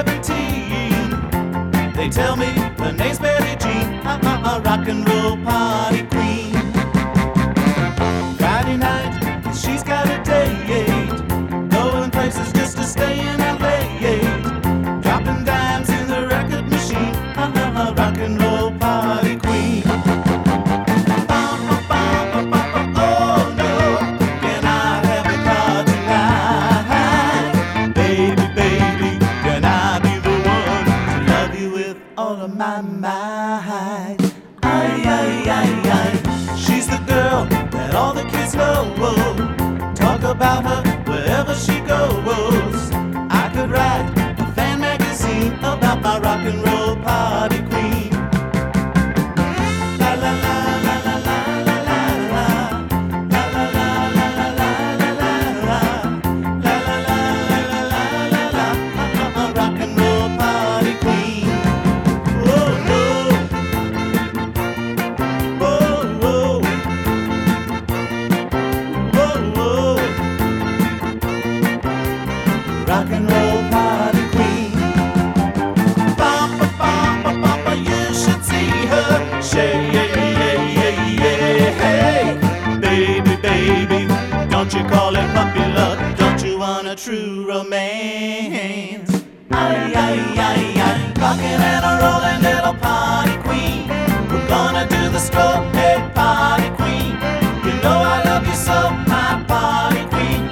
Seventeen. They tell me her name's Betty Jean, a, a, a rock and roll party queen. Friday night, she's got a date, going places. Of my mind. ay ay ay ay. She's the girl that all the kids know. Talk about her wherever she true romance. Aye, aye, aye, aye, rocking and a rolling little party queen. We're gonna do the stroke head party queen. You know I love you so, my party queen.